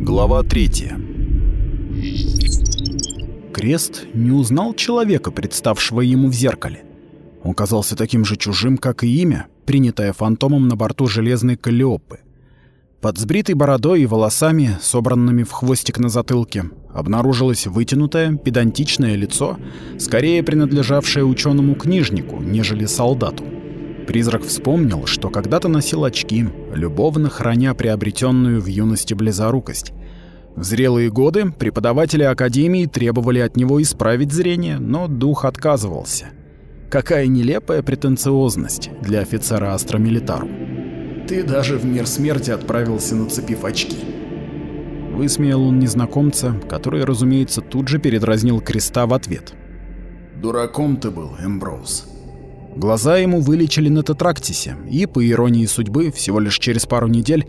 Глава 3 Крест не узнал человека, представшего ему в зеркале. Он казался таким же чужим, как и имя, принятое фантомом на борту железной Каллиопы. Под сбритой бородой и волосами, собранными в хвостик на затылке, обнаружилось вытянутое, педантичное лицо, скорее принадлежавшее ученому книжнику, нежели солдату. Призрак вспомнил, что когда-то носил очки, любовно храня приобретенную в юности близорукость. В зрелые годы преподаватели академии требовали от него исправить зрение, но дух отказывался. Какая нелепая претенциозность для офицера Астра Милитарум. Ты даже в мир смерти отправился, нацепив очки. Высмеял он незнакомца, который, разумеется, тут же передразнил Креста в ответ. Дураком ты был, Эмброуз. Глаза ему вылечили на Тетрактисе, и, по иронии судьбы, всего лишь через пару недель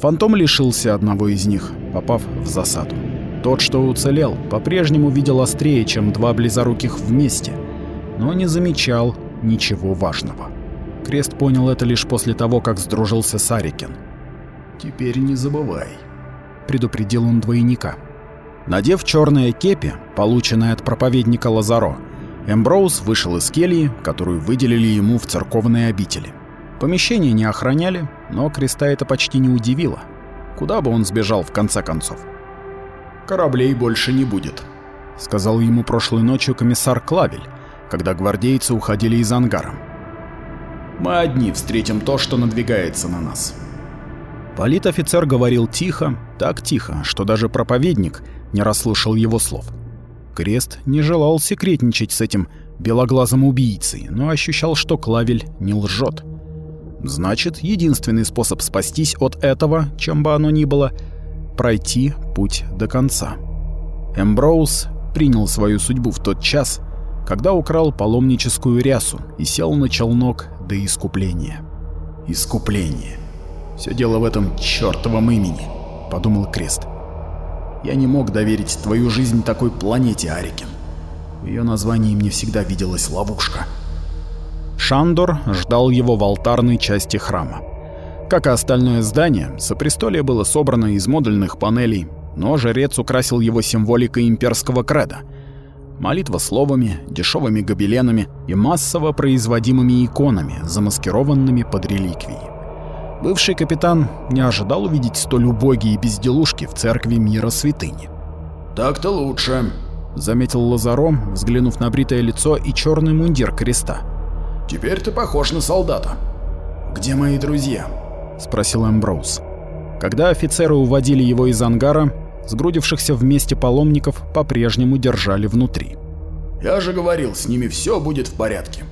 фантом лишился одного из них, попав в засаду. Тот, что уцелел, по-прежнему видел острее, чем два близоруких вместе, но не замечал ничего важного. Крест понял это лишь после того, как сдружился с Арикин. «Теперь не забывай», — предупредил он двойника. Надев черное кепи, полученное от проповедника Лазаро, Эмброуз вышел из кельи, которую выделили ему в церковной обители. Помещение не охраняли, но Креста это почти не удивило. Куда бы он сбежал в конце концов? «Кораблей больше не будет», — сказал ему прошлой ночью комиссар Клавель, когда гвардейцы уходили из ангара. Мы одни встретим то, что надвигается на нас. Политофицер говорил тихо, так тихо, что даже проповедник не расслышал его слов. Крест не желал секретничать с этим белоглазым убийцей, но ощущал, что Клавель не лжет. Значит, единственный способ спастись от этого, чем бы оно ни было, пройти путь до конца. Эмброуз принял свою судьбу в тот час, когда украл паломническую рясу и сел на челнок до искупления. Искупление. Все дело в этом чертовом имени, подумал Крест. Я не мог доверить твою жизнь такой планете, Арикин. В ее названии мне всегда виделась ловушка. Шандор ждал его в алтарной части храма. Как и остальное здание, сопрестолье было собрано из модульных панелей, но жрец украсил его символикой имперского креда — молитва словами, дешевыми гобеленами и массово производимыми иконами, замаскированными под реликвии. Бывший капитан не ожидал увидеть столь убогие безделушки в церкви мира святыни. «Так-то лучше», — заметил Лазаром, взглянув на бритое лицо и черный мундир креста. «Теперь ты похож на солдата». «Где мои друзья?» — спросил Эмброуз. Когда офицеры уводили его из ангара, сгрудившихся вместе паломников по-прежнему держали внутри. «Я же говорил, с ними все будет в порядке.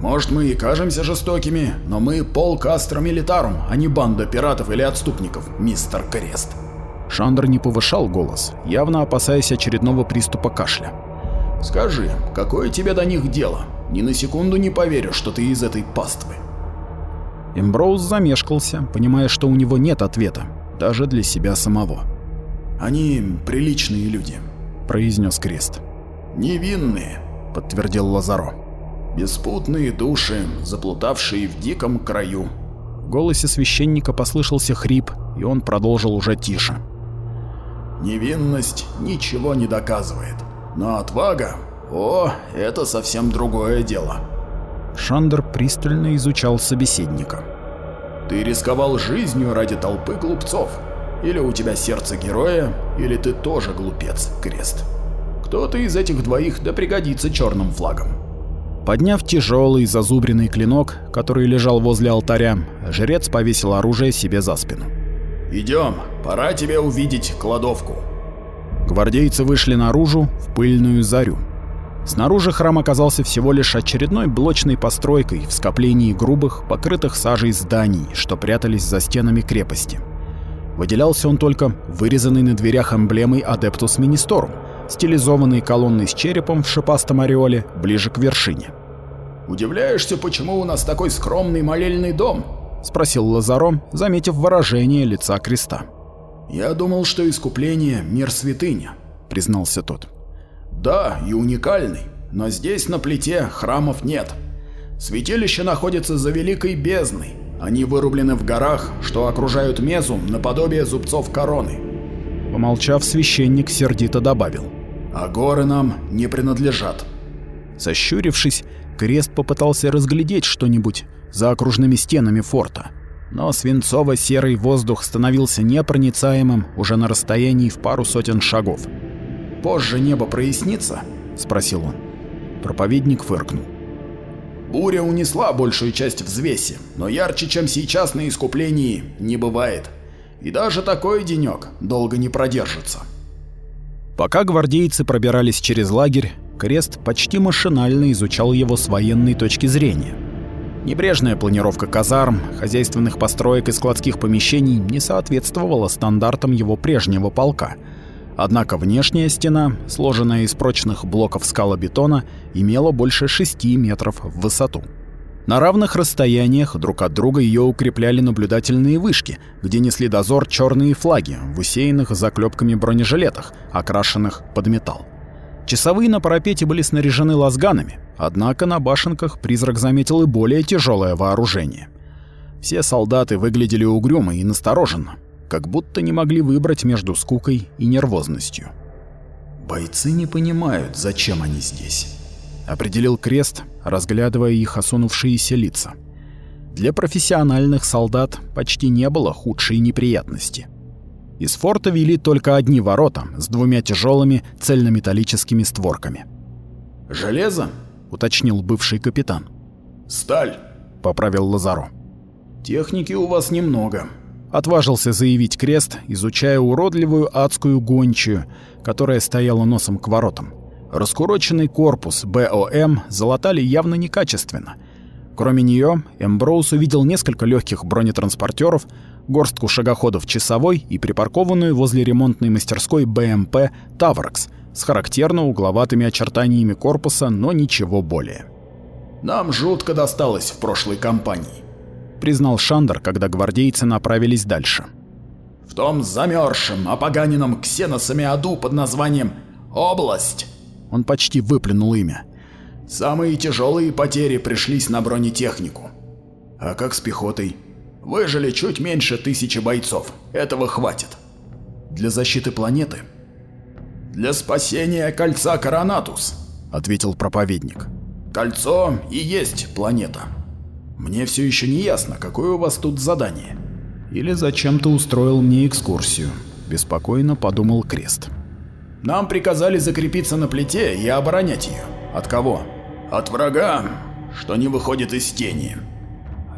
Может, мы и кажемся жестокими, но мы полк Астро Милитарум, а не банда пиратов или отступников, мистер Крест». Шандр не повышал голос, явно опасаясь очередного приступа кашля. «Скажи, какое тебе до них дело? Ни на секунду не поверю, что ты из этой паствы». Эмброуз замешкался, понимая, что у него нет ответа, даже для себя самого. Они приличные люди, произнес Крест. Невинные, подтвердил Лазаро. Беспутные души, заплутавшие в диком краю. В голосе священника послышался хрип, и он продолжил уже тише. Невинность ничего не доказывает, но отвага, о, это совсем другое дело. Шандер пристально изучал собеседника. Ты рисковал жизнью ради толпы глупцов, или у тебя сердце героя, или ты тоже глупец, Крест. Кто-то из этих двоих да пригодится черным флагом. Подняв тяжелый зазубренный клинок, который лежал возле алтаря, жрец повесил оружие себе за спину. Идем, пора тебе увидеть кладовку. Гвардейцы вышли наружу в пыльную зарю. Снаружи храм оказался всего лишь очередной блочной постройкой в скоплении грубых, покрытых сажей зданий, что прятались за стенами крепости. Выделялся он только вырезанной на дверях эмблемой Adeptus Ministorum, стилизованной колонной с черепом в шипастом ореоле ближе к вершине. «Удивляешься, почему у нас такой скромный молельный дом?» — спросил Лазаром, заметив выражение лица креста. «Я думал, что искупление — мир святыня», — признался тот. «Да, и уникальный, но здесь на плите храмов нет. Святилище находится за великой бездной, Они вырублены в горах, что окружают Мезу наподобие зубцов короны. Помолчав, священник сердито добавил. А горы нам не принадлежат. Сощурившись, Крест попытался разглядеть что-нибудь за окружными стенами форта. Но свинцово-серый воздух становился непроницаемым уже на расстоянии в пару сотен шагов. «Позже небо прояснится?» — спросил он. Проповедник фыркнул. Буря унесла большую часть взвеси, но ярче, чем сейчас на искуплении, не бывает. И даже такой денек долго не продержится. Пока гвардейцы пробирались через лагерь, Крест почти машинально изучал его с военной точки зрения. Небрежная планировка казарм, хозяйственных построек и складских помещений не соответствовала стандартам его прежнего полка — Однако внешняя стена, сложенная из прочных блоков скалобетона, имела больше 6 метров в высоту. На равных расстояниях друг от друга ее укрепляли наблюдательные вышки, где несли дозор черные флаги в усеянных заклепками бронежилетах, окрашенных под металл. Часовые на парапете были снаряжены лазганами, однако на башенках призрак заметил и более тяжелое вооружение. Все солдаты выглядели угрюмо и настороженно, как будто не могли выбрать между скукой и нервозностью. «Бойцы не понимают, зачем они здесь», — определил Крест, разглядывая их осунувшиеся лица. Для профессиональных солдат почти не было худшей неприятности. Из форта вели только одни ворота с двумя тяжелыми цельнометаллическими створками. «Железо?» — уточнил бывший капитан. «Сталь», — поправил Лазаро. «Техники у вас немного. Отважился заявить крест, изучая уродливую адскую гончую, которая стояла носом к воротам. Раскуроченный корпус БОМ залатали явно некачественно. Кроме нее, Эмброуз увидел несколько легких бронетранспортеров, горстку шагоходов часовой и припаркованную возле ремонтной мастерской БМП «Тавракс» с характерно угловатыми очертаниями корпуса, но ничего более. «Нам жутко досталось в прошлой кампании признал Шандер, когда гвардейцы направились дальше. В том замерзшем, опоганенном ксеносами аду под названием «Область». Он почти выплюнул имя. Самые тяжелые потери пришлись на бронетехнику. А как с пехотой? Выжили чуть меньше тысячи бойцов. Этого хватит. Для защиты планеты? Для спасения кольца Коронатус, ответил проповедник. Кольцо и есть планета. Мне все еще не ясно, какое у вас тут задание. Или зачем ты устроил мне экскурсию? Беспокойно подумал Крест. Нам приказали закрепиться на плите и оборонять ее. От кого? От врага, что не выходит из тени.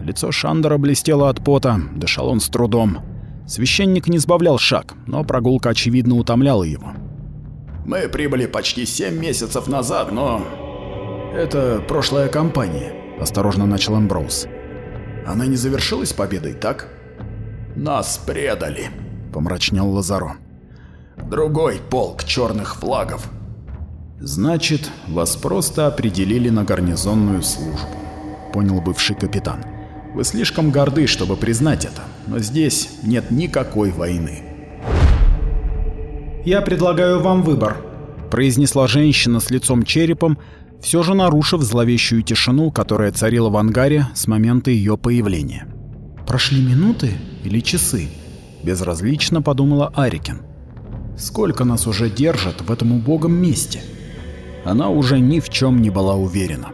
Лицо Шандера блестело от пота, дышал он с трудом. Священник не сбавлял шаг, но прогулка очевидно утомляла его. Мы прибыли почти семь месяцев назад, но это прошлая кампания осторожно начал Эмброуз. Она не завершилась победой, так? Нас предали, помрачнел Лазаро. Другой полк черных флагов. Значит, вас просто определили на гарнизонную службу, понял бывший капитан. Вы слишком горды, чтобы признать это, но здесь нет никакой войны. Я предлагаю вам выбор, произнесла женщина с лицом черепом, все же нарушив зловещую тишину, которая царила в ангаре с момента ее появления. «Прошли минуты или часы?» – безразлично подумала Арикин. «Сколько нас уже держат в этом убогом месте?» Она уже ни в чем не была уверена.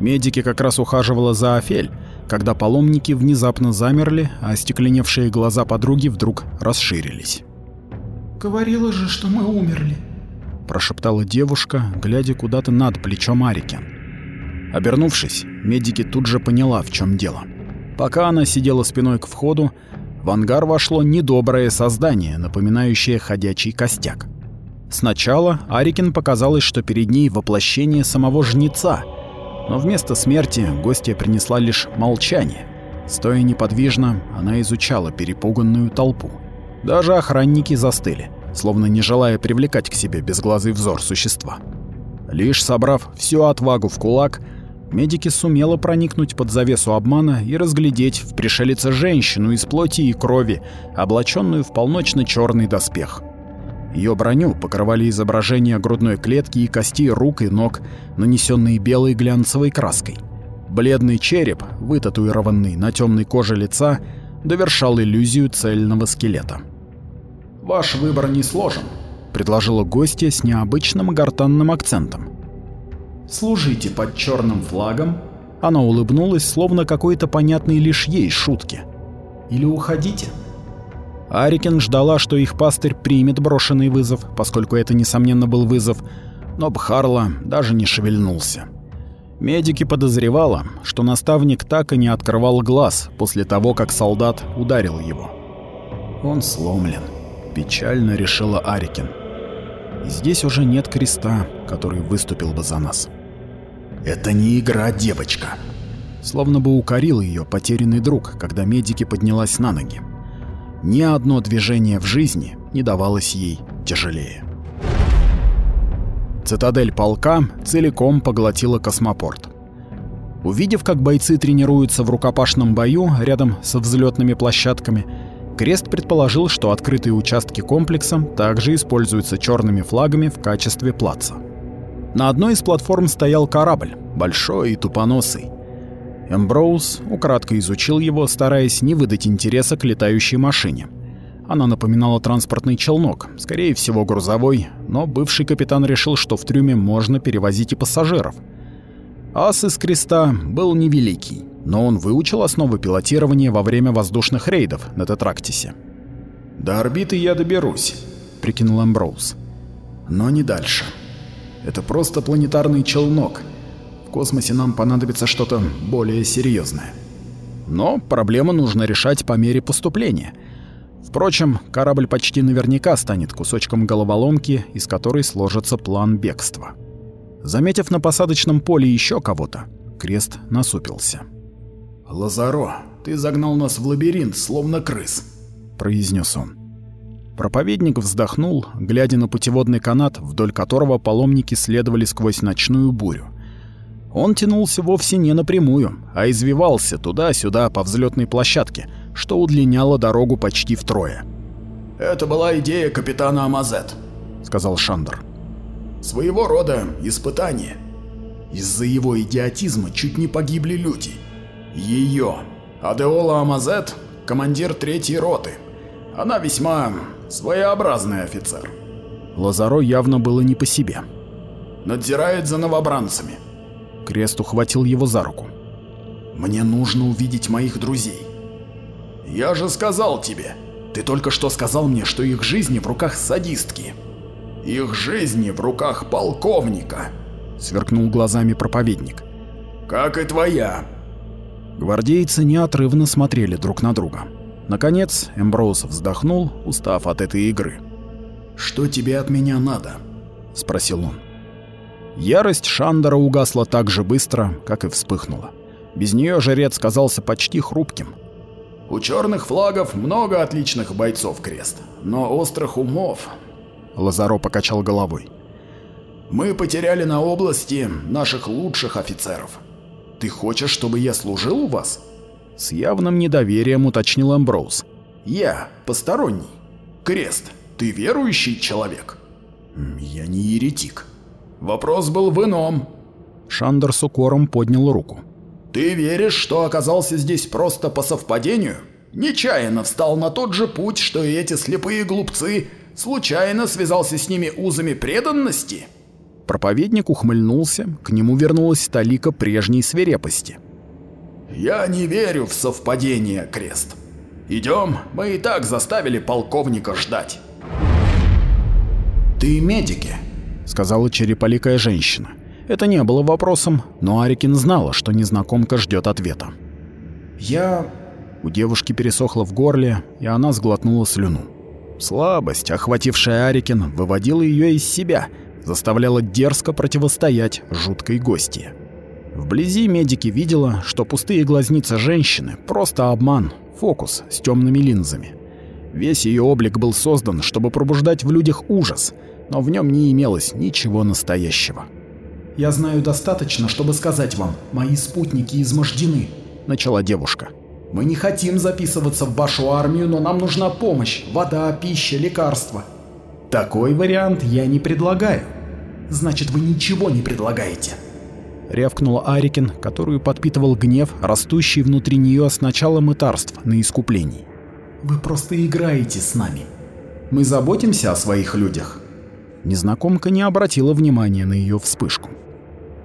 Медики как раз ухаживала за Афель, когда паломники внезапно замерли, а остекленевшие глаза подруги вдруг расширились. «Говорила же, что мы умерли», прошептала девушка, глядя куда-то над плечом Арики. Обернувшись, медики тут же поняла, в чем дело. Пока она сидела спиной к входу, в ангар вошло недоброе создание, напоминающее ходячий костяк. Сначала Арикин показалось, что перед ней воплощение самого жнеца, но вместо смерти гостья принесла лишь молчание. Стоя неподвижно, она изучала перепуганную толпу. Даже охранники застыли словно не желая привлекать к себе безглазый взор существа. Лишь собрав всю отвагу в кулак, медики сумела проникнуть под завесу обмана и разглядеть в пришелице женщину из плоти и крови, облаченную в полночно черный доспех. Ее броню покрывали изображения грудной клетки и костей рук и ног, нанесенные белой глянцевой краской. Бледный череп, вытатуированный на темной коже лица, довершал иллюзию цельного скелета. «Ваш выбор не сложен», — предложила гостья с необычным гортанным акцентом. «Служите под черным флагом». Она улыбнулась, словно какой-то понятной лишь ей шутки. «Или уходите». Арикен ждала, что их пастырь примет брошенный вызов, поскольку это, несомненно, был вызов, но Бхарла даже не шевельнулся. Медики подозревала, что наставник так и не открывал глаз после того, как солдат ударил его. «Он сломлен», — печально решила Арикен. «Здесь уже нет креста, который выступил бы за нас». «Это не игра, девочка», Словно бы укорил ее потерянный друг, когда медики поднялась на ноги. Ни одно движение в жизни не давалось ей тяжелее. Цитадель полка целиком поглотила космопорт. Увидев, как бойцы тренируются в рукопашном бою рядом со взлетными площадками, Крест предположил, что открытые участки комплекса также используются черными флагами в качестве плаца. На одной из платформ стоял корабль, большой и тупоносый. Эмброуз украдко изучил его, стараясь не выдать интереса к летающей машине. Она напоминала транспортный челнок, скорее всего грузовой, но бывший капитан решил, что в трюме можно перевозить и пассажиров. Ас из креста был невеликий, но он выучил основы пилотирования во время воздушных рейдов на Тетрактисе. «До орбиты я доберусь», — прикинул Эмброуз. «Но не дальше. Это просто планетарный челнок. В космосе нам понадобится что-то более серьезное. Но проблему нужно решать по мере поступления — Впрочем, корабль почти наверняка станет кусочком головоломки, из которой сложится план бегства. Заметив на посадочном поле еще кого-то, Крест насупился. «Лазаро, ты загнал нас в лабиринт, словно крыс», — произнес он. Проповедник вздохнул, глядя на путеводный канат, вдоль которого паломники следовали сквозь ночную бурю. Он тянулся вовсе не напрямую, а извивался туда-сюда по взлетной площадке — что удлиняло дорогу почти втрое. «Это была идея капитана Амазет», — сказал Шандер. «Своего рода испытание. Из-за его идиотизма чуть не погибли люди. Ее, Адеола Амазет, командир третьей роты. Она весьма своеобразный офицер». Лазаро явно было не по себе. «Надзирает за новобранцами». Крест ухватил его за руку. «Мне нужно увидеть моих друзей. Я же сказал тебе. Ты только что сказал мне, что их жизни в руках садистки. Их жизни в руках полковника, сверкнул глазами проповедник. Как и твоя. Гвардейцы неотрывно смотрели друг на друга. Наконец, Эмброуз вздохнул, устав от этой игры. «Что тебе от меня надо?» — спросил он. Ярость Шандера угасла так же быстро, как и вспыхнула. Без нее жрец казался почти хрупким. У черных флагов много отличных бойцов крест, но острых умов. Лазаро покачал головой. Мы потеряли на области наших лучших офицеров. Ты хочешь, чтобы я служил у вас? С явным недоверием уточнил Амброуз. Я посторонний. Крест, ты верующий человек? Я не еретик. Вопрос был в ином. Шандер с укором поднял руку. Ты веришь, что оказался здесь просто по совпадению? Нечаянно встал на тот же путь, что и эти слепые глупцы, случайно связался с ними узами преданности? Проповедник ухмыльнулся, к нему вернулась талика прежней свирепости. «Я не верю в совпадение, Крест. Идем, мы и так заставили полковника ждать». «Ты медики», — сказала череполикая женщина. Это не было вопросом, но Арикин знала, что незнакомка ждет ответа. «Я...» У девушки пересохло в горле, и она сглотнула слюну. Слабость, охватившая Арикин, выводила ее из себя, заставляла дерзко противостоять жуткой гости. Вблизи медики видела, что пустые глазницы женщины — просто обман, фокус с темными линзами. Весь ее облик был создан, чтобы пробуждать в людях ужас, но в нем не имелось ничего настоящего. «Я знаю достаточно, чтобы сказать вам, мои спутники измождены», — начала девушка. «Мы не хотим записываться в вашу армию, но нам нужна помощь, вода, пища, лекарства. Такой вариант я не предлагаю. Значит, вы ничего не предлагаете». — рявкнула Арикин, которую подпитывал гнев, растущий внутри нее с начала мытарств на искуплении. «Вы просто играете с нами. Мы заботимся о своих людях». Незнакомка не обратила внимания на ее вспышку.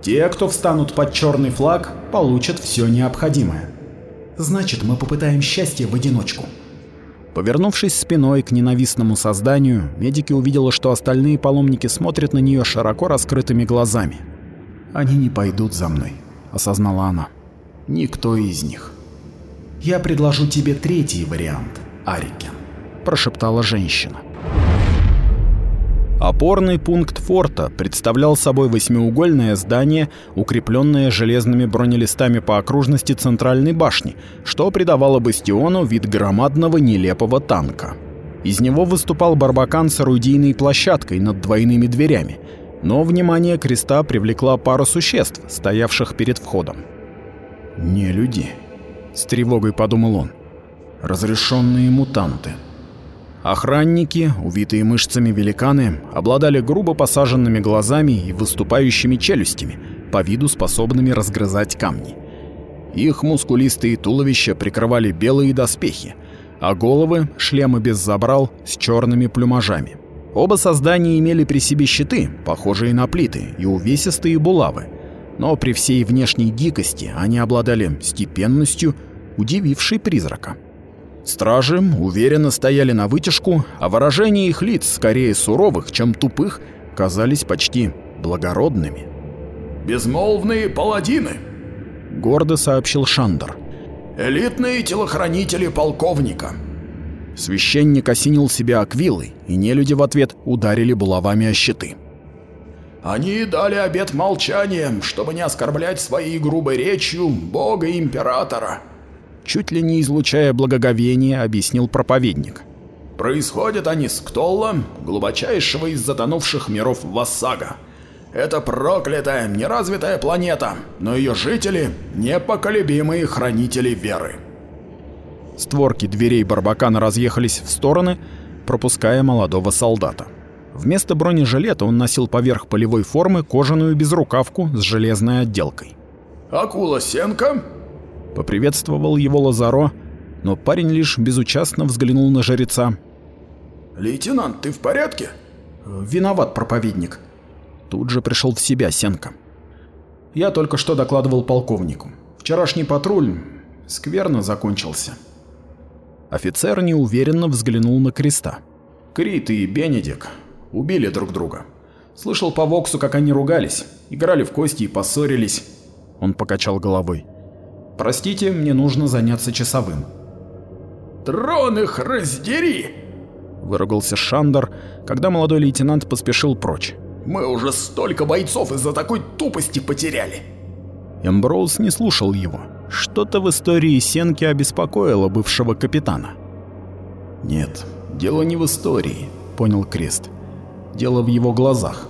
«Те, кто встанут под черный флаг, получат все необходимое. Значит, мы попытаем счастье в одиночку». Повернувшись спиной к ненавистному созданию, медики увидела, что остальные паломники смотрят на нее широко раскрытыми глазами. «Они не пойдут за мной», — осознала она. «Никто из них». «Я предложу тебе третий вариант, Арикен», — прошептала женщина. Опорный пункт форта представлял собой восьмиугольное здание, укрепленное железными бронелистами по окружности центральной башни, что придавало бастиону вид громадного нелепого танка. Из него выступал барбакан с орудийной площадкой над двойными дверями, но внимание креста привлекла пара существ, стоявших перед входом. «Не люди», — с тревогой подумал он. «Разрешенные мутанты». Охранники, увитые мышцами великаны, обладали грубо посаженными глазами и выступающими челюстями, по виду способными разгрызать камни. Их мускулистые туловища прикрывали белые доспехи, а головы — шлемы без забрал с черными плюмажами. Оба создания имели при себе щиты, похожие на плиты, и увесистые булавы. Но при всей внешней дикости они обладали степенностью, удивившей призрака. Стражи уверенно стояли на вытяжку, а выражения их лиц, скорее суровых, чем тупых, казались почти благородными. «Безмолвные паладины», — гордо сообщил Шандер. «Элитные телохранители полковника». Священник осенил себя аквилой, и нелюди в ответ ударили булавами о щиты. «Они дали обет молчания, чтобы не оскорблять своей грубой речью бога императора», чуть ли не излучая благоговение, объяснил проповедник. Происходят они с Ктолла, глубочайшего из затонувших миров Вассага. Это проклятая, неразвитая планета, но ее жители — непоколебимые хранители веры. Створки дверей Барбакана разъехались в стороны, пропуская молодого солдата. Вместо бронежилета он носил поверх полевой формы кожаную безрукавку с железной отделкой. «Акула Сенка?» Поприветствовал его Лазаро, но парень лишь безучастно взглянул на жреца. «Лейтенант, ты в порядке?» «Виноват, проповедник». Тут же пришел в себя Сенка. «Я только что докладывал полковнику. Вчерашний патруль скверно закончился». Офицер неуверенно взглянул на креста. «Крит и Бенедик убили друг друга. Слышал по Воксу, как они ругались, играли в кости и поссорились». Он покачал головой. Простите, мне нужно заняться часовым. Трон их раздери! Выругался Шандер, когда молодой лейтенант поспешил прочь. Мы уже столько бойцов из-за такой тупости потеряли. Эмброуз не слушал его. Что-то в истории Сенки обеспокоило бывшего капитана. «Нет, дело не в истории», — понял Крест. «Дело в его глазах».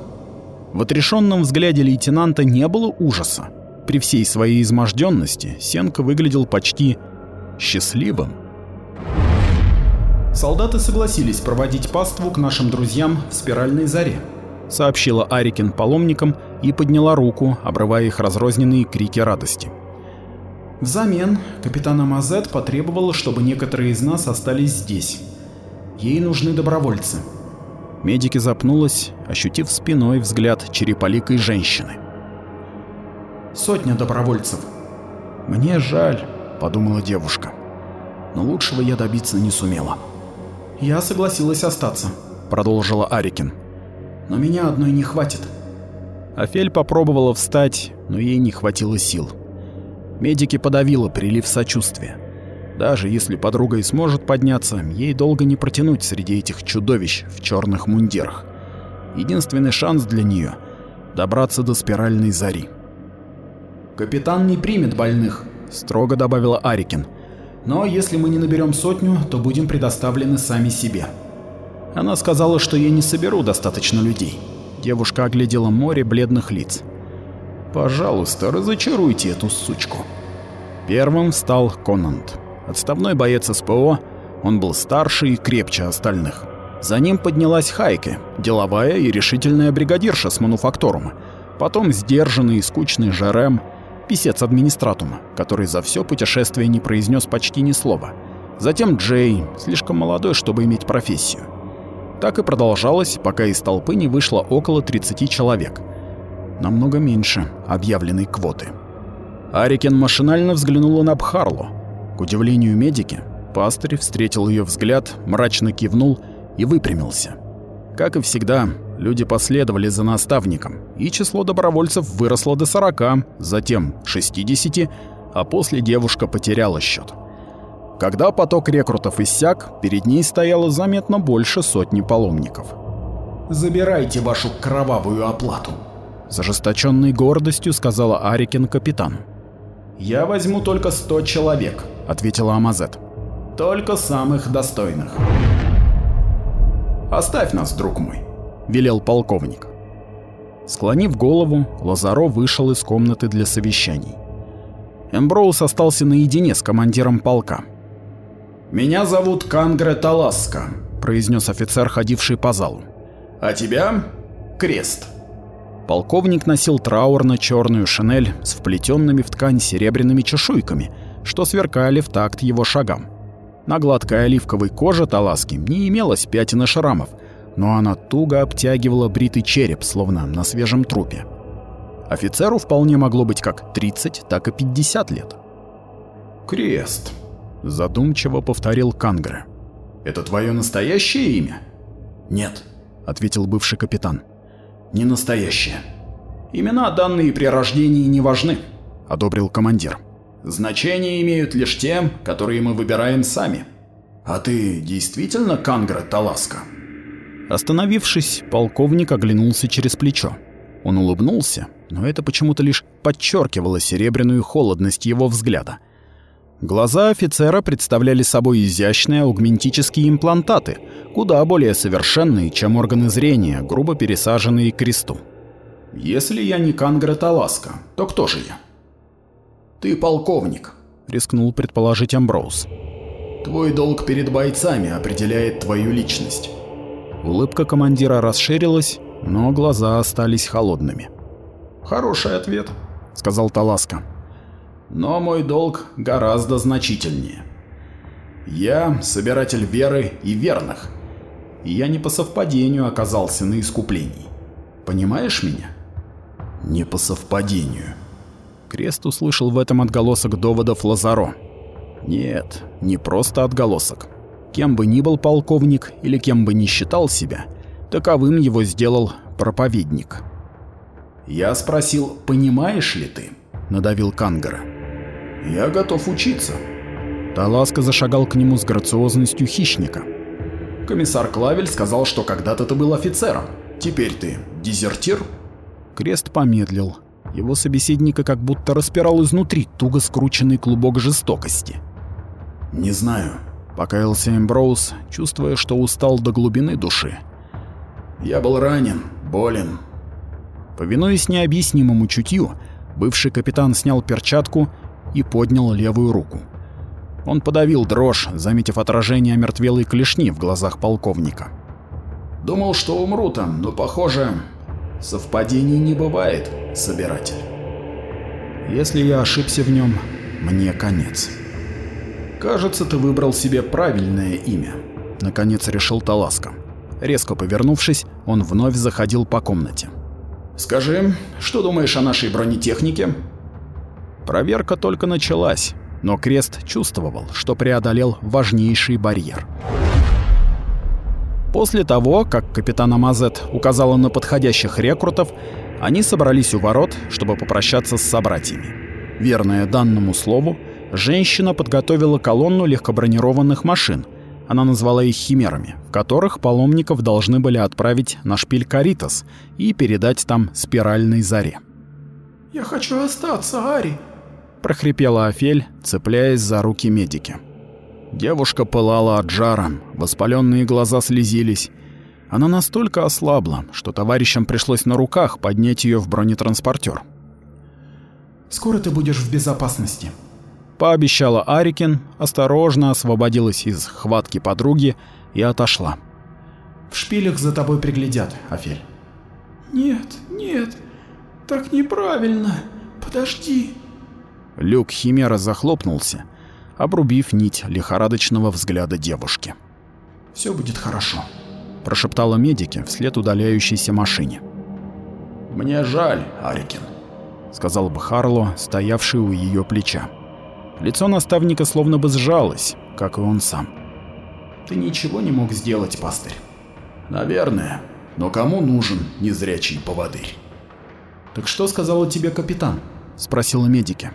В отрешенном взгляде лейтенанта не было ужаса, при всей своей изможденности Сенка выглядел почти счастливым. «Солдаты согласились проводить паству к нашим друзьям в спиральной заре», сообщила Арикин паломникам и подняла руку, обрывая их разрозненные крики радости. Взамен капитан Амазет потребовала, чтобы некоторые из нас остались здесь. Ей нужны добровольцы. Медики запнулась, ощутив спиной взгляд череполикой женщины. Сотня добровольцев. Мне жаль, подумала девушка. Но лучшего я добиться не сумела. Я согласилась остаться, продолжила Арикин. Но меня одной не хватит. Афель попробовала встать, но ей не хватило сил. Медики подавило прилив сочувствия. Даже если подруга и сможет подняться, ей долго не протянуть среди этих чудовищ в черных мундирах. Единственный шанс для нее — добраться до спиральной зари. «Капитан не примет больных», — строго добавила Арикин. «Но если мы не наберем сотню, то будем предоставлены сами себе». Она сказала, что я не соберу достаточно людей. Девушка оглядела море бледных лиц. «Пожалуйста, разочаруйте эту сучку». Первым встал Конант. Отставной боец СПО, он был старше и крепче остальных. За ним поднялась Хайке, деловая и решительная бригадирша с мануфакторума, Потом сдержанный и скучный Жерем, писец администратума, который за все путешествие не произнес почти ни слова. Затем Джей, слишком молодой, чтобы иметь профессию. Так и продолжалось, пока из толпы не вышло около 30 человек. Намного меньше объявленной квоты. Арикен машинально взглянула на Бхарлу. К удивлению медики, пастырь встретил ее взгляд, мрачно кивнул и выпрямился. Как и всегда, люди последовали за наставником, и число добровольцев выросло до 40, затем 60, а после девушка потеряла счет. Когда поток рекрутов иссяк, перед ней стояло заметно больше сотни паломников. «Забирайте вашу кровавую оплату», — с ожесточенной гордостью сказала Арикен капитану. «Я возьму только 100 человек», — ответила Амазет. Только самых достойных. Оставь нас, друг мой, велел полковник. Склонив голову, Лазаро вышел из комнаты для совещаний. Эмброуз остался наедине с командиром полка. «Меня зовут Кангре Таласка», — произнес офицер, ходивший по залу. «А тебя — Крест». Полковник носил траурно-черную шинель с вплетенными в ткань серебряными чешуйками, что сверкали в такт его шагам. На гладкой оливковой коже Таласки не имелось пятен и шрамов, но она туго обтягивала бритый череп, словно на свежем трупе. Офицеру вполне могло быть как 30, так и 50 лет. «Крест», — задумчиво повторил Кангре. «Это твое настоящее имя?» «Нет», — ответил бывший капитан. «Не настоящее. Имена, данные при рождении, не важны», — одобрил командир. Значение имеют лишь те, которые мы выбираем сами. А ты действительно Кангра Таласка? Остановившись, полковник оглянулся через плечо. Он улыбнулся, но это почему-то лишь подчеркивало серебряную холодность его взгляда. Глаза офицера представляли собой изящные аугментические имплантаты, куда более совершенные, чем органы зрения, грубо пересаженные к кресту. «Если я не Кангра Таласка, то кто же я?» Ты полковник, рискнул предположить Амброуз. Твой долг перед бойцами определяет твою личность. Улыбка командира расширилась, но глаза остались холодными. Хороший ответ, сказал Таласка. Но мой долг гораздо значительнее. Я собиратель веры и верных. И я не по совпадению оказался на искуплении. Понимаешь меня? Не по совпадению, Крест услышал в этом отголосок доводов Лазаро. Нет, не просто отголосок. Кем бы ни был полковник или кем бы ни считал себя, таковым его сделал проповедник. «Я спросил, понимаешь ли ты?» – надавил Кангара. «Я готов учиться». Таласка зашагал к нему с грациозностью хищника. «Комиссар Клавель сказал, что когда-то ты был офицером. Теперь ты дезертир?» Крест помедлил, его собеседника как будто распирал изнутри туго скрученный клубок жестокости. «Не знаю», — покаялся Эмброуз, чувствуя, что устал до глубины души. «Я был ранен, болен». Повинуясь необъяснимому чутью, бывший капитан снял перчатку и поднял левую руку. Он подавил дрожь, заметив отражение омертвелой клешни в глазах полковника. «Думал, что умру там, но, похоже, Совпадений не бывает, собиратель. Если я ошибся в нем, мне конец. Кажется, ты выбрал себе правильное имя, наконец решил Таласка. Резко повернувшись, он вновь заходил по комнате. Скажи, что думаешь о нашей бронетехнике? Проверка только началась, но Крест чувствовал, что преодолел важнейший барьер. После того, как капитан Амазет указала на подходящих рекрутов, они собрались у ворот, чтобы попрощаться с собратьями. Верная данному слову, женщина подготовила колонну легкобронированных машин. Она назвала их химерами, в которых паломников должны были отправить на шпиль Каритас и передать там спиральной заре. «Я хочу остаться, Ари», — прохрипела Афель, цепляясь за руки медики. Девушка пылала от жара, воспаленные глаза слезились. Она настолько ослабла, что товарищам пришлось на руках поднять ее в бронетранспортер. «Скоро ты будешь в безопасности», — пообещала Арикин, осторожно освободилась из хватки подруги и отошла. «В шпилях за тобой приглядят, Афель». «Нет, нет, Так неправильно. Подожди. Люк Химера захлопнулся, обрубив нить лихорадочного взгляда девушки. Все будет хорошо, прошептала медики вслед удаляющейся машине. Мне жаль, Арикин, сказал Бхарло, стоявший у ее плеча. Лицо наставника словно бы сжалось, как и он сам. Ты ничего не мог сделать, пастырь. Наверное, но кому нужен незрячий поводырь? Так что сказала тебе капитан? спросила медики.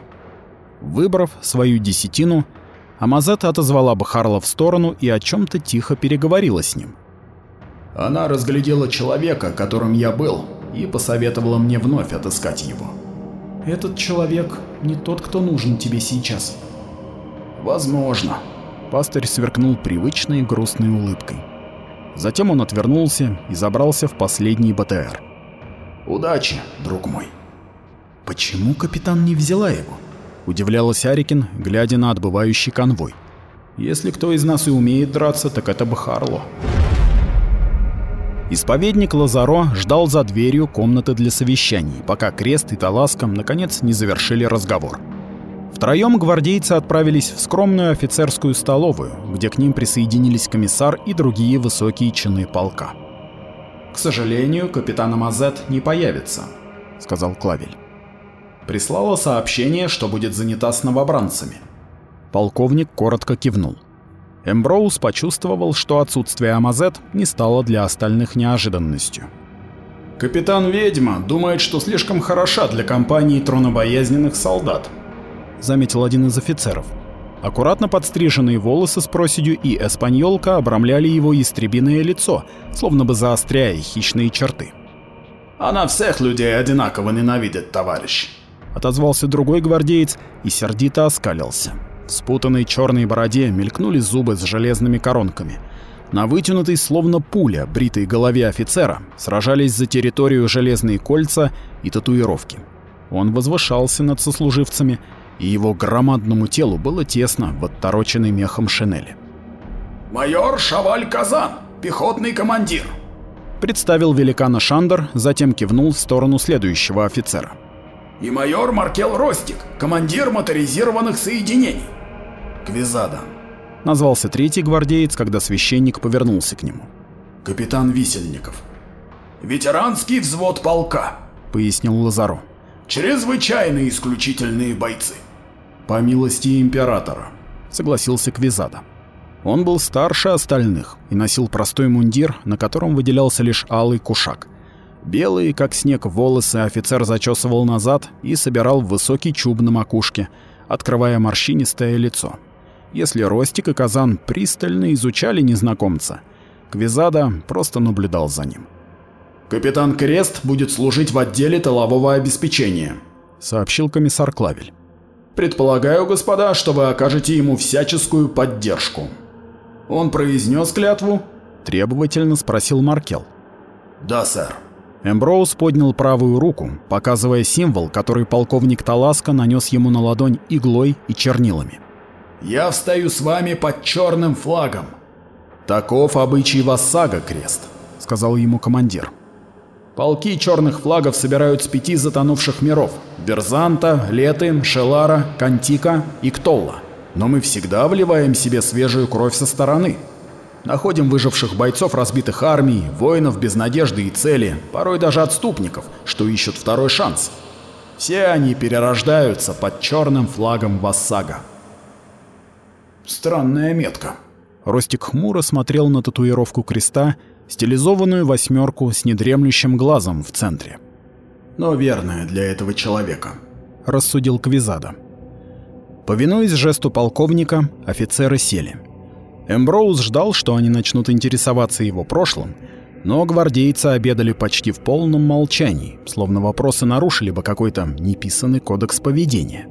Выбрав свою десятину, Амазата отозвала Бахарла в сторону и о чем то тихо переговорила с ним. Она разглядела человека, которым я был, и посоветовала мне вновь отыскать его. Этот человек не тот, кто нужен тебе сейчас. Возможно. Пастырь сверкнул привычной грустной улыбкой. Затем он отвернулся и забрался в последний БТР. Удачи, друг мой. Почему капитан не взяла его? Удивлялась Арикин, глядя на отбывающий конвой. Если кто из нас и умеет драться, так это Бахарло. Исповедник Лазаро ждал за дверью комнаты для совещаний, пока Крест и Таласком наконец не завершили разговор. Втроем гвардейцы отправились в скромную офицерскую столовую, где к ним присоединились комиссар и другие высокие чины полка. «К сожалению, капитан Амазет не появится», — сказал Клавель. Прислала сообщение, что будет занята с новобранцами. Полковник коротко кивнул. Эмброуз почувствовал, что отсутствие Амазет не стало для остальных неожиданностью. «Капитан Ведьма думает, что слишком хороша для компании тронобоязненных солдат», — заметил один из офицеров. Аккуратно подстриженные волосы с проседью и эспаньолка обрамляли его истребиное лицо, словно бы заостряя хищные черты. «Она всех людей одинаково ненавидит, товарищ», — отозвался другой гвардеец и сердито оскалился. В спутанной черной бороде мелькнули зубы с железными коронками. На вытянутой, словно пуля, бритой голове офицера сражались за территорию железные кольца и татуировки. Он возвышался над сослуживцами, и его громадному телу было тесно в оттороченной мехом шинели. «Майор Шаваль Казан, пехотный командир», представил великана Шандер, затем кивнул в сторону следующего офицера. «И майор Маркел Ростик, командир моторизированных соединений». Квизада. Назвался третий гвардеец, когда священник повернулся к нему. Капитан Висельников. Ветеранский взвод полка, пояснил Лазаро. Чрезвычайно исключительные бойцы. По милости императора, согласился Квизада. Он был старше остальных и носил простой мундир, на котором выделялся лишь алый кушак. Белые, как снег, волосы офицер зачесывал назад и собирал в высокий чуб на макушке, открывая морщинистое лицо. Если Ростик и Казан пристально изучали незнакомца, Квизада просто наблюдал за ним. «Капитан Крест будет служить в отделе тылового обеспечения», — сообщил комиссар Клавель. «Предполагаю, господа, что вы окажете ему всяческую поддержку». «Он произнес клятву?» — требовательно спросил Маркел. «Да, сэр». Эмброуз поднял правую руку, показывая символ, который полковник Таласка нанес ему на ладонь иглой и чернилами. Я встаю с вами под черным флагом. Таков обычай Вассага, Крест, сказал ему командир. Полки черных флагов собирают с пяти затонувших миров – Берзанта, Леты, Шелара, Кантика и Ктолла. Но мы всегда вливаем себе свежую кровь со стороны. Находим выживших бойцов разбитых армий, воинов без надежды и цели, порой даже отступников, что ищут второй шанс. Все они перерождаются под черным флагом Вассага. Странная метка. Ростик хмуро смотрел на татуировку креста, стилизованную восьмерку с недремлющим глазом в центре. Но верная для этого человека, рассудил Квизада. Повинуясь жесту полковника, офицеры сели. Эмброуз ждал, что они начнут интересоваться его прошлым, но гвардейцы обедали почти в полном молчании, словно вопросы нарушили бы какой-то неписанный кодекс поведения.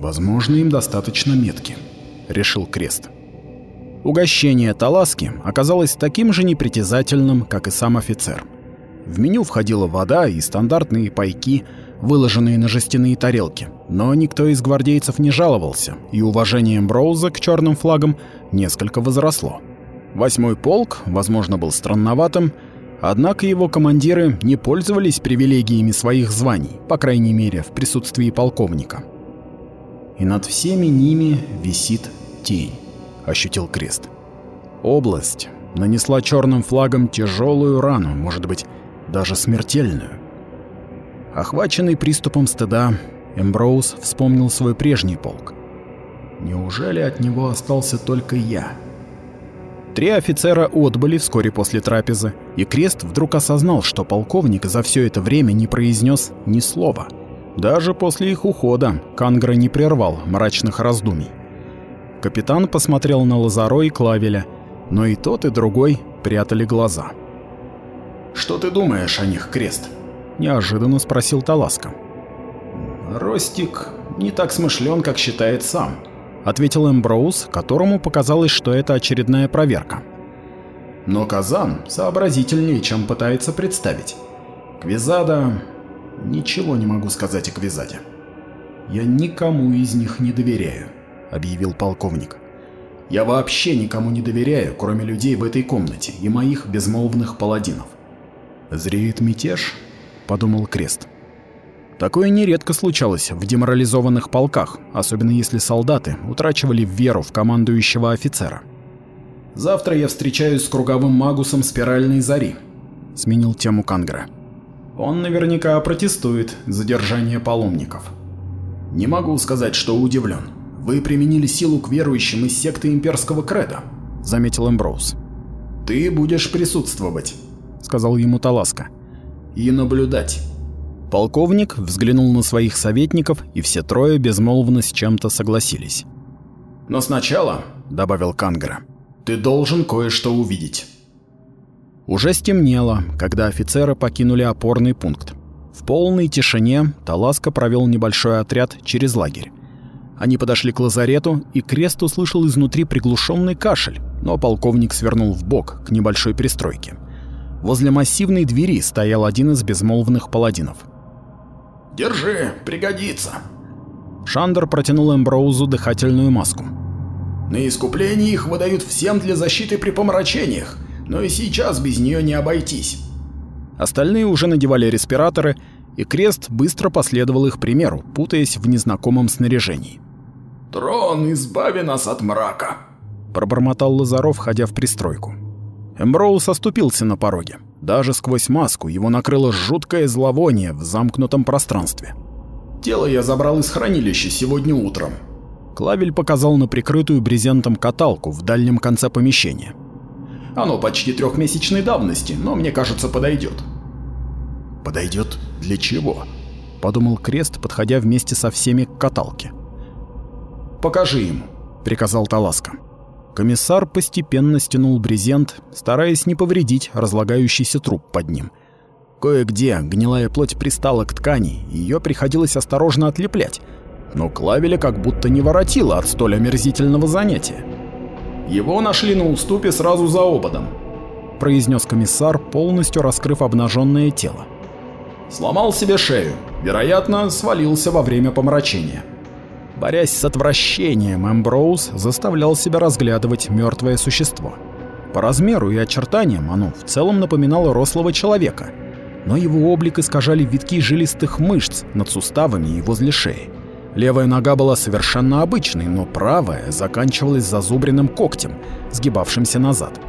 Возможно, им достаточно метки решил Крест. Угощение Таласки оказалось таким же непритязательным, как и сам офицер. В меню входила вода и стандартные пайки, выложенные на жестяные тарелки, но никто из гвардейцев не жаловался, и уважение Броуза к черным флагам несколько возросло. Восьмой полк, возможно, был странноватым, Однако его командиры не пользовались привилегиями своих званий, по крайней мере, в присутствии полковника. И над всеми ними висит тень, ощутил крест. Область нанесла черным флагом тяжелую рану, может быть, даже смертельную. Охваченный приступом стыда, Эмброуз вспомнил свой прежний полк. Неужели от него остался только я? Три офицера отбыли вскоре после трапезы, и Крест вдруг осознал, что полковник за все это время не произнес ни слова. Даже после их ухода Кангра не прервал мрачных раздумий. Капитан посмотрел на Лазаро и Клавеля, но и тот, и другой прятали глаза. «Что ты думаешь о них, Крест?» – неожиданно спросил Таласка. «Ростик не так смышлен, как считает сам», ответил Эмброуз, которому показалось, что это очередная проверка. Но Казан сообразительнее, чем пытается представить. Квизада... Ничего не могу сказать о Квизаде. Я никому из них не доверяю, объявил полковник. Я вообще никому не доверяю, кроме людей в этой комнате и моих безмолвных паладинов. Зреет мятеж, подумал Крест. Такое нередко случалось в деморализованных полках, особенно если солдаты утрачивали веру в командующего офицера. «Завтра я встречаюсь с круговым магусом спиральной зари», — сменил тему Кангра. «Он наверняка протестует задержание паломников». «Не могу сказать, что удивлен. Вы применили силу к верующим из секты имперского креда», — заметил Эмброуз. «Ты будешь присутствовать», — сказал ему Таласка, — «и наблюдать». Полковник взглянул на своих советников, и все трое безмолвно с чем-то согласились. «Но сначала», — добавил Кангра, — «ты должен кое-что увидеть». Уже стемнело, когда офицеры покинули опорный пункт. В полной тишине Таласка провел небольшой отряд через лагерь. Они подошли к лазарету, и Крест услышал изнутри приглушенный кашель, но полковник свернул в бок к небольшой пристройке. Возле массивной двери стоял один из безмолвных паладинов. Держи, пригодится. Шандер протянул Эмброузу дыхательную маску. На искупление их выдают всем для защиты при помрачениях, но и сейчас без нее не обойтись. Остальные уже надевали респираторы, и Крест быстро последовал их примеру, путаясь в незнакомом снаряжении. «Трон, избави нас от мрака!» – пробормотал Лазаров, входя в пристройку. Эмброуз оступился на пороге. Даже сквозь маску его накрыло жуткое зловоние в замкнутом пространстве. «Тело я забрал из хранилища сегодня утром». Клавель показал на прикрытую брезентом каталку в дальнем конце помещения. «Оно почти трехмесячной давности, но мне кажется подойдет». «Подойдет для чего?» – подумал Крест, подходя вместе со всеми к каталке. «Покажи ему», – приказал Таласка. Комиссар постепенно стянул брезент, стараясь не повредить разлагающийся труп под ним. Кое-где гнилая плоть пристала к ткани, её приходилось осторожно отлеплять, но Клавеля как будто не воротило от столь омерзительного занятия. «Его нашли на уступе сразу за ободом», — произнес комиссар, полностью раскрыв обнаженное тело. «Сломал себе шею, вероятно, свалился во время помрачения». Борясь с отвращением, Эмброуз заставлял себя разглядывать мертвое существо. По размеру и очертаниям оно в целом напоминало рослого человека, но его облик искажали витки жилистых мышц над суставами и возле шеи. Левая нога была совершенно обычной, но правая заканчивалась зазубренным когтем, сгибавшимся назад.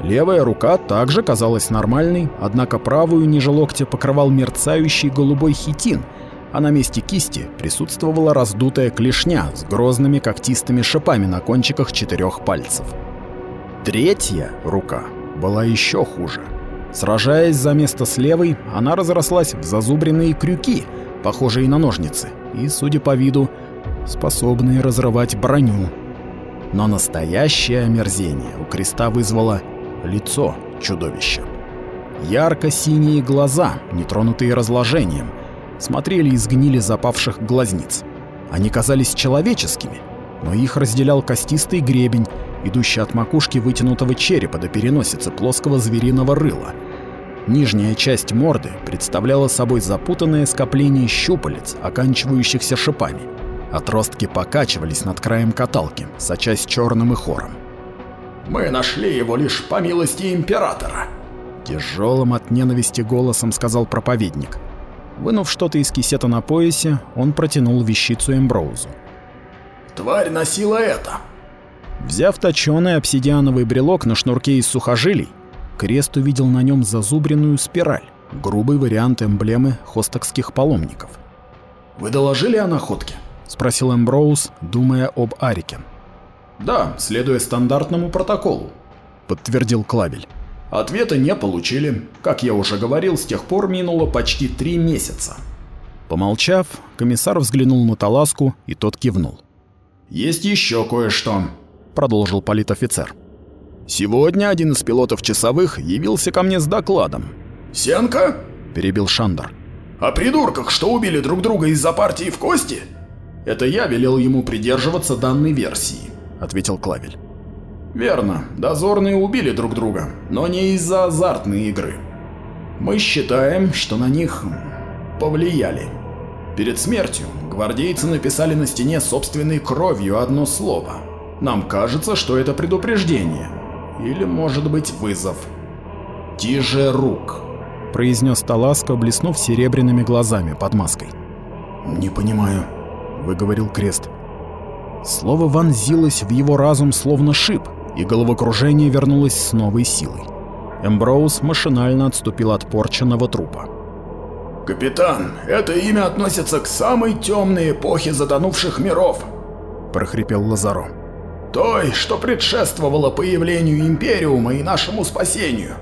Левая рука также казалась нормальной, однако правую ниже локтя покрывал мерцающий голубой хитин — а на месте кисти присутствовала раздутая клешня с грозными когтистыми шипами на кончиках четырех пальцев. Третья рука была еще хуже. Сражаясь за место с левой, она разрослась в зазубренные крюки, похожие на ножницы, и, судя по виду, способные разрывать броню. Но настоящее омерзение у креста вызвало лицо чудовища. Ярко-синие глаза, нетронутые разложением, смотрели из гнили запавших глазниц. Они казались человеческими, но их разделял костистый гребень, идущий от макушки вытянутого черепа до переносицы плоского звериного рыла. Нижняя часть морды представляла собой запутанное скопление щупалец, оканчивающихся шипами. Отростки покачивались над краем каталки, сочась черным и хором. «Мы нашли его лишь по милости императора», Тяжелым от ненависти голосом сказал проповедник. Вынув что-то из кисета на поясе, он протянул вещицу Эмброузу. «Тварь носила это!» Взяв точёный обсидиановый брелок на шнурке из сухожилий, Крест увидел на нем зазубренную спираль, грубый вариант эмблемы хостокских паломников. «Вы доложили о находке?» — спросил Эмброуз, думая об Арике. «Да, следуя стандартному протоколу», — подтвердил Клавель. Ответа не получили. Как я уже говорил, с тех пор минуло почти три месяца. Помолчав, комиссар взглянул на Таласку, и тот кивнул. «Есть еще кое-что», — продолжил политофицер. «Сегодня один из пилотов часовых явился ко мне с докладом». «Сенка?» — перебил Шандер. «О придурках, что убили друг друга из-за партии в кости?» «Это я велел ему придерживаться данной версии», — ответил Клавель. Верно, дозорные убили друг друга, но не из-за азартной игры. Мы считаем, что на них повлияли. Перед смертью гвардейцы написали на стене собственной кровью одно слово. Нам кажется, что это предупреждение. Или, может быть, вызов. «Тиже рук», — произнес Таласко, блеснув серебряными глазами под маской. «Не понимаю», — выговорил Крест. Слово вонзилось в его разум словно шип — и головокружение вернулось с новой силой. Эмброуз машинально отступил от порченного трупа. «Капитан, это имя относится к самой темной эпохе затонувших миров», – прохрипел Лазаро. «Той, что предшествовало появлению Империума и нашему спасению.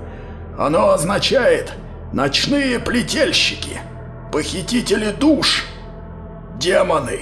Оно означает «ночные плетельщики», «похитители душ», «демоны»,